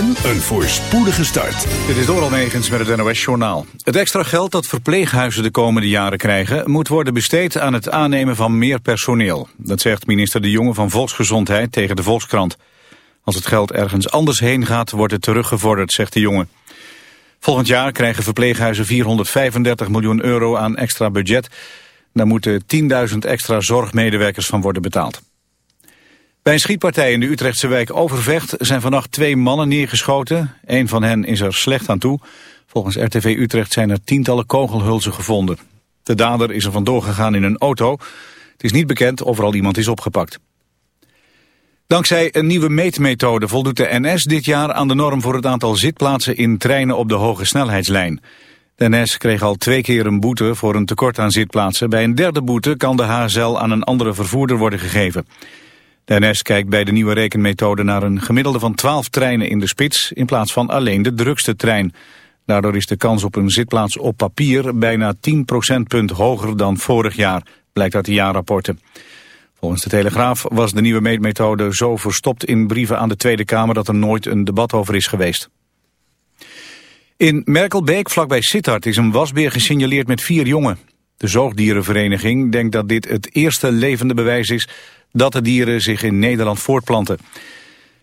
en een voorspoedige start. Dit is Doral Megens met het NOS-journaal. Het extra geld dat verpleeghuizen de komende jaren krijgen... moet worden besteed aan het aannemen van meer personeel. Dat zegt minister De Jonge van Volksgezondheid tegen de Volkskrant. Als het geld ergens anders heen gaat, wordt het teruggevorderd, zegt De Jonge. Volgend jaar krijgen verpleeghuizen 435 miljoen euro aan extra budget. Daar moeten 10.000 extra zorgmedewerkers van worden betaald. Bij een schietpartij in de Utrechtse wijk Overvecht zijn vannacht twee mannen neergeschoten. Een van hen is er slecht aan toe. Volgens RTV Utrecht zijn er tientallen kogelhulzen gevonden. De dader is er vandoor gegaan in een auto. Het is niet bekend of er al iemand is opgepakt. Dankzij een nieuwe meetmethode voldoet de NS dit jaar aan de norm voor het aantal zitplaatsen in treinen op de hoge snelheidslijn. De NS kreeg al twee keer een boete voor een tekort aan zitplaatsen. Bij een derde boete kan de HSL aan een andere vervoerder worden gegeven. De NS kijkt bij de nieuwe rekenmethode naar een gemiddelde van 12 treinen in de spits in plaats van alleen de drukste trein. Daardoor is de kans op een zitplaats op papier bijna 10 procentpunt hoger dan vorig jaar, blijkt uit de jaarrapporten. Volgens de Telegraaf was de nieuwe meetmethode zo verstopt in brieven aan de Tweede Kamer dat er nooit een debat over is geweest. In Merkelbeek, vlakbij Sittard, is een wasbeer gesignaleerd met vier jongen. De zoogdierenvereniging denkt dat dit het eerste levende bewijs is dat de dieren zich in Nederland voortplanten.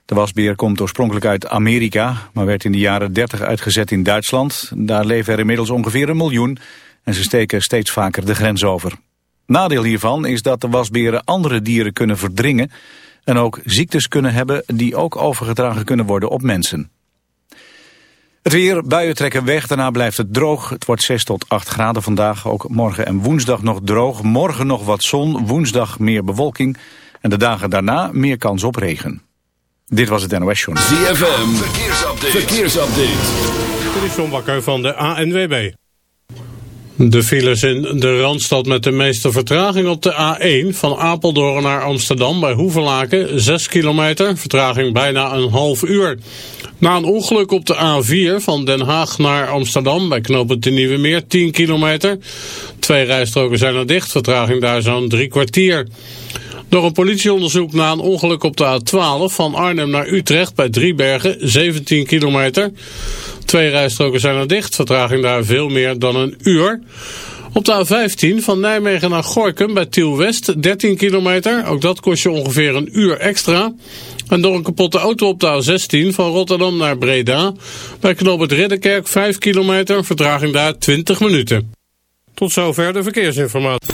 De wasbeer komt oorspronkelijk uit Amerika, maar werd in de jaren 30 uitgezet in Duitsland. Daar leven er inmiddels ongeveer een miljoen en ze steken steeds vaker de grens over. Nadeel hiervan is dat de wasberen andere dieren kunnen verdringen en ook ziektes kunnen hebben die ook overgedragen kunnen worden op mensen. Het weer, buien trekken weg, daarna blijft het droog. Het wordt 6 tot 8 graden vandaag, ook morgen en woensdag nog droog. Morgen nog wat zon, woensdag meer bewolking. En de dagen daarna meer kans op regen. Dit was het NOS Journal. ZFM, verkeersupdate. verkeersupdate. Dit is John Bakker van de ANWB. De files in de Randstad met de meeste vertraging op de A1 van Apeldoorn naar Amsterdam bij Hoevelaken 6 kilometer, vertraging bijna een half uur. Na een ongeluk op de A4 van Den Haag naar Amsterdam bij knooppunt de Nieuwe Meer 10 kilometer. Twee rijstroken zijn er dicht, vertraging daar zo'n drie kwartier. Door een politieonderzoek na een ongeluk op de A12 van Arnhem naar Utrecht bij Driebergen 17 kilometer. Twee rijstroken zijn er dicht, vertraging daar veel meer dan een uur. Op de A15 van Nijmegen naar Gorkum bij Tiel West 13 kilometer. Ook dat kost je ongeveer een uur extra. En door een kapotte auto op de A16 van Rotterdam naar Breda. Bij knooppunt Ridderkerk 5 kilometer, vertraging daar 20 minuten. Tot zover de verkeersinformatie.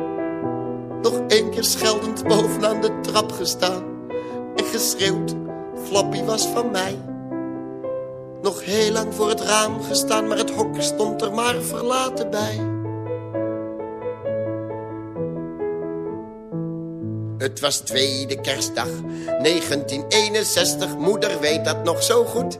Nog één keer scheldend bovenaan de trap gestaan. En geschreeuwd, Flappy was van mij. Nog heel lang voor het raam gestaan, maar het hok stond er maar verlaten bij. Het was tweede kerstdag, 1961, moeder weet dat nog zo goed.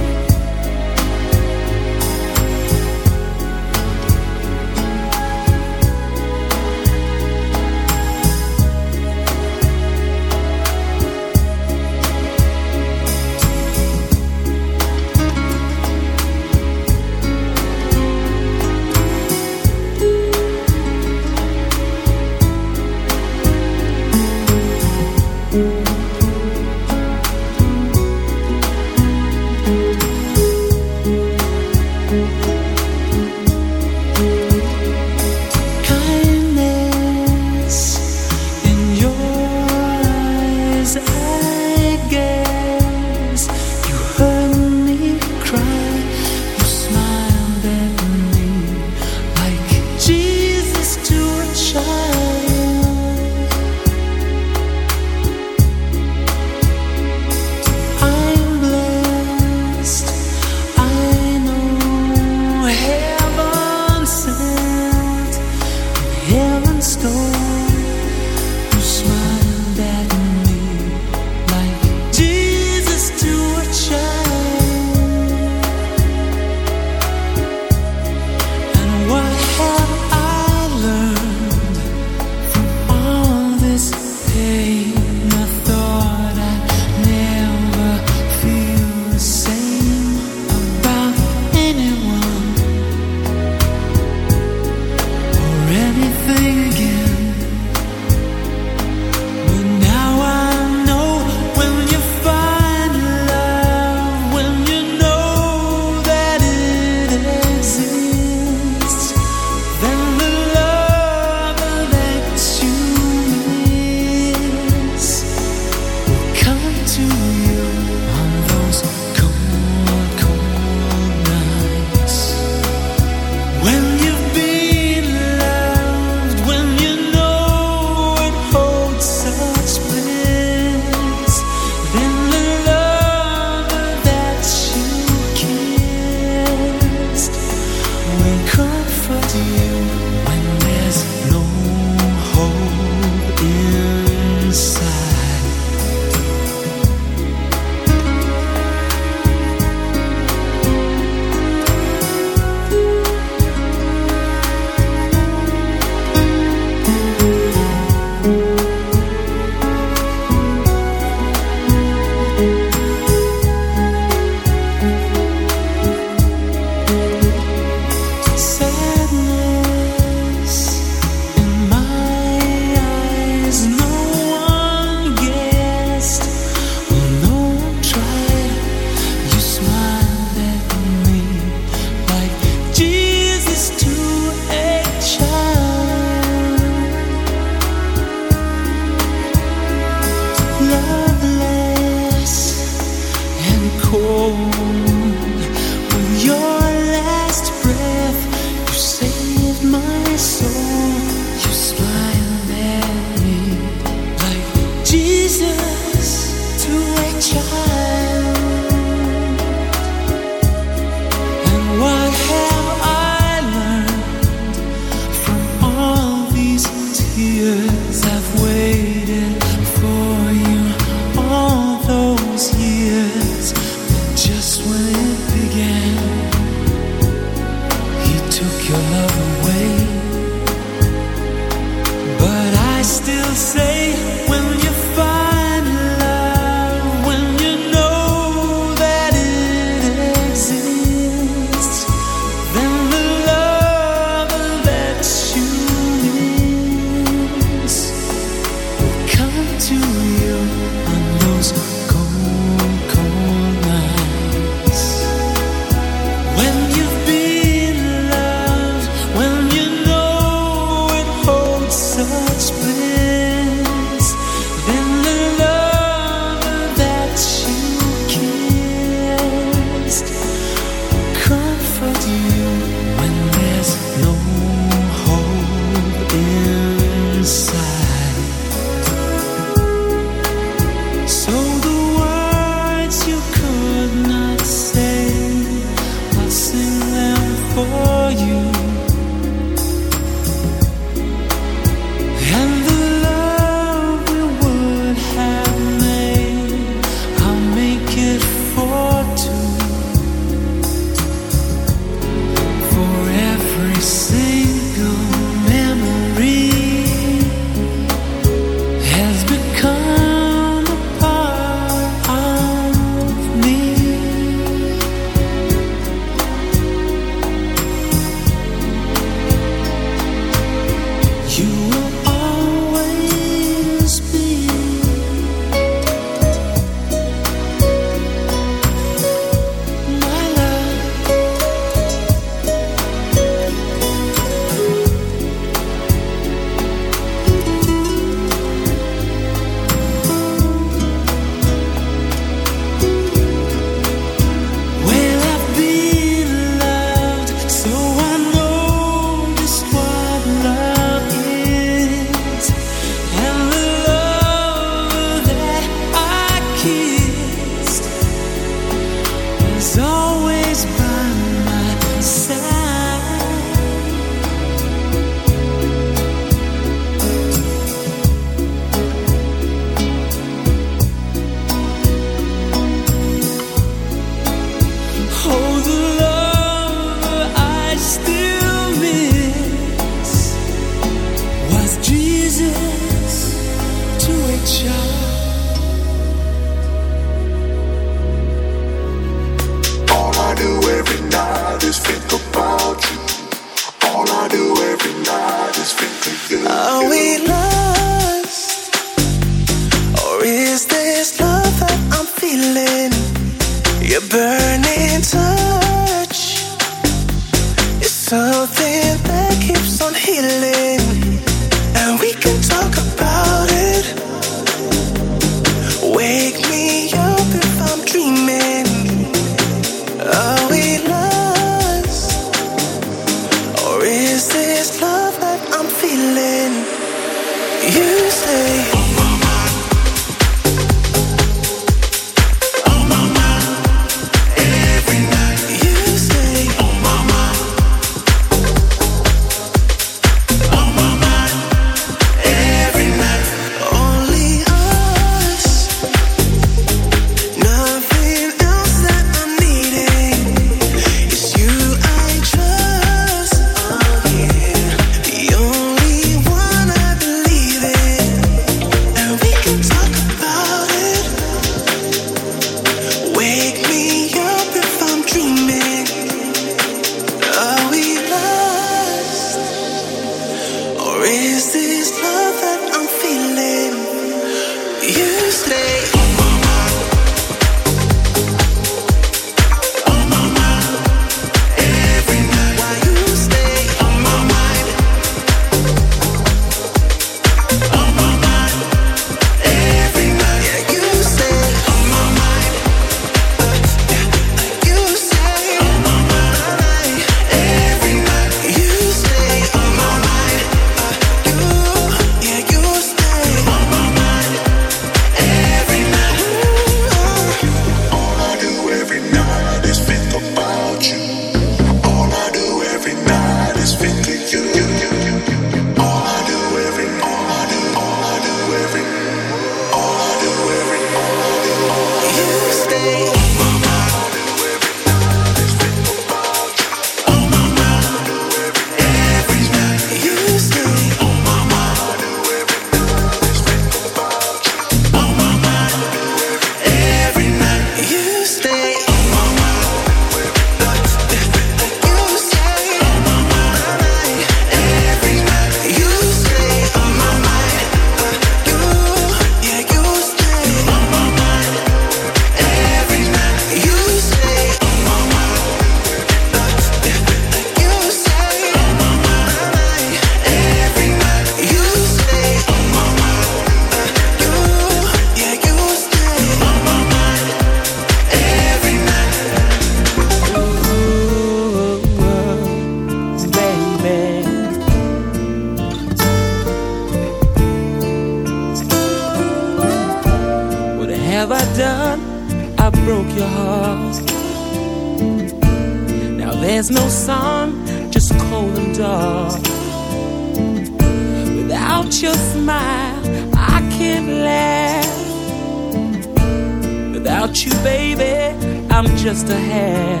just a hair.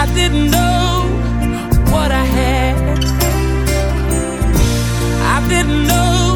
I didn't know what I had. I didn't know.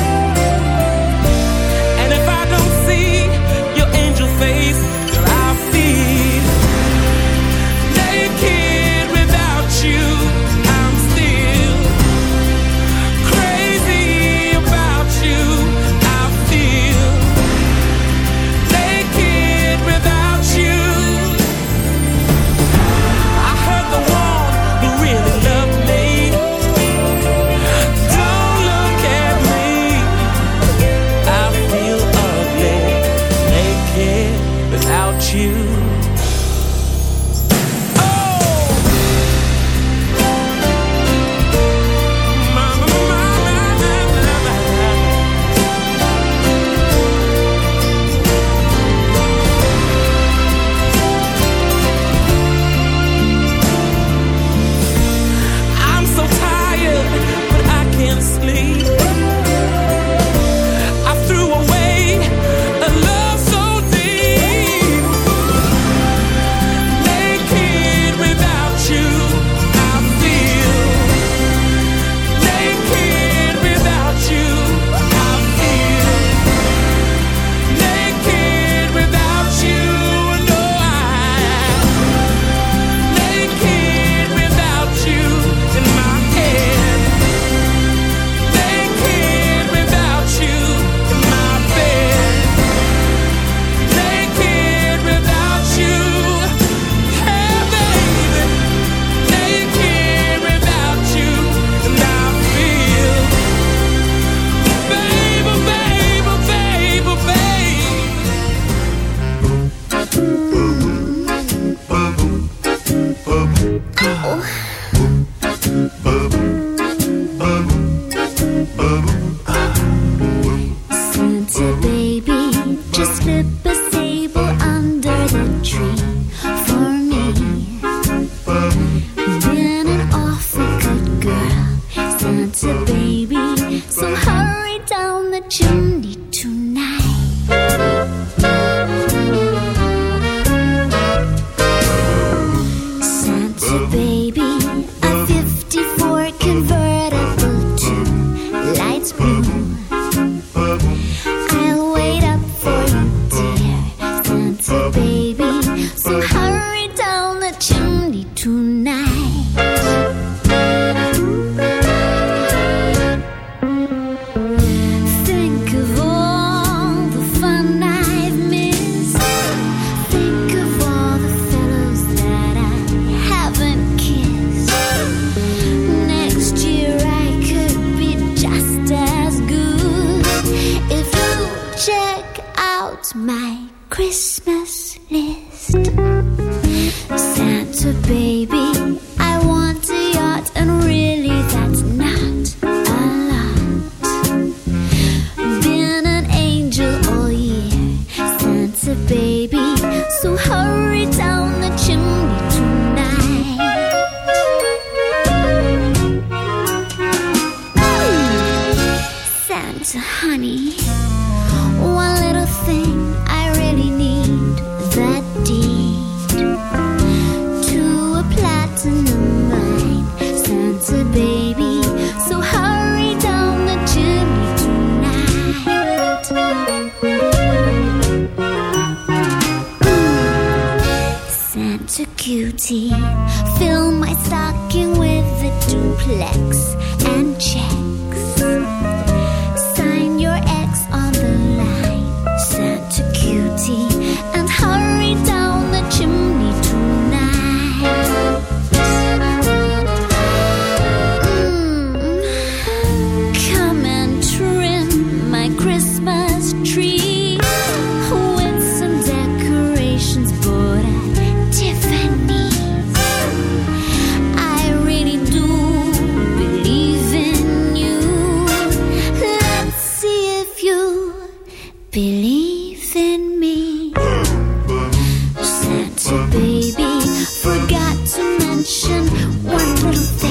one little thing.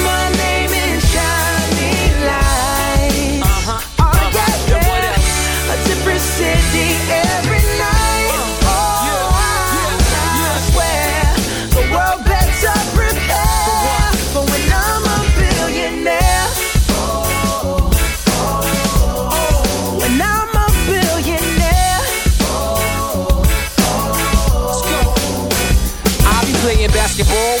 basketball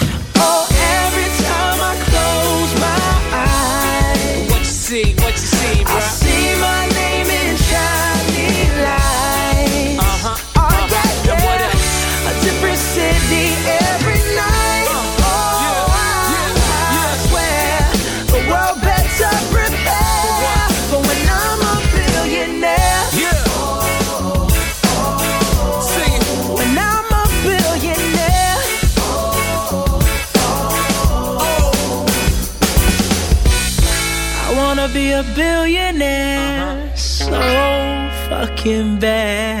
fucking bad.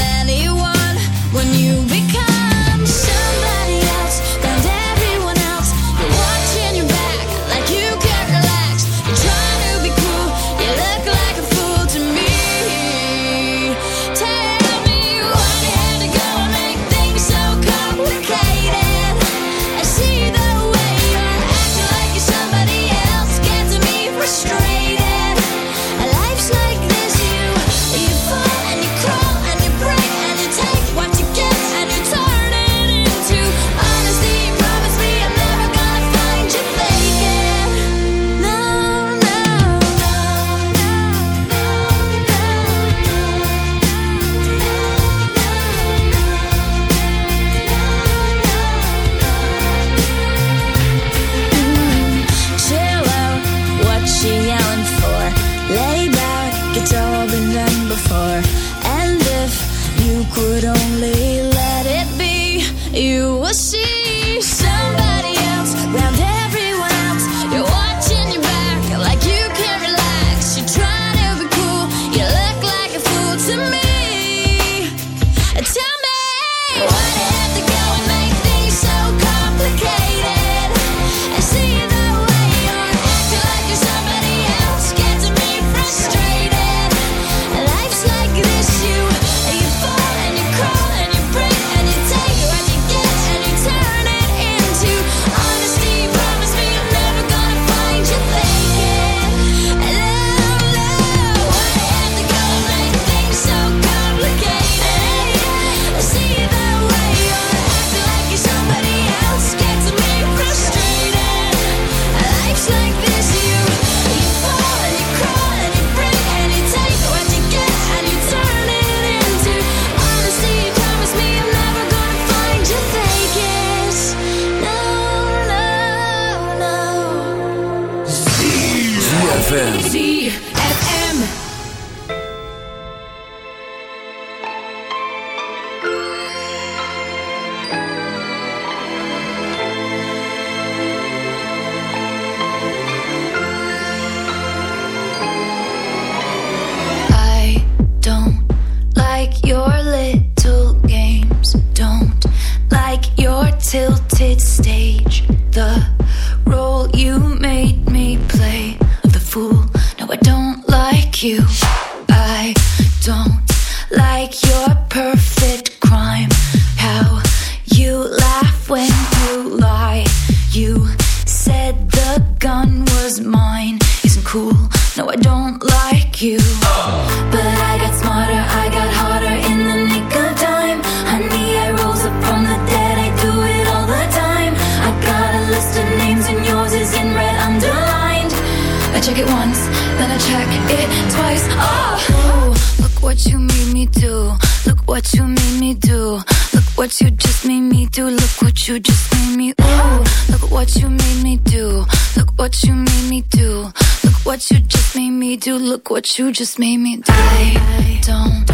You just made me die. I don't,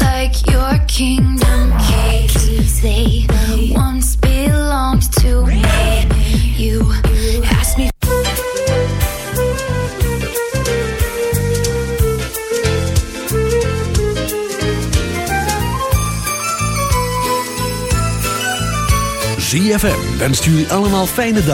like your kingdom keys. They once belonged to me. You asked me. ZFM wenst jullie allemaal fijne dag.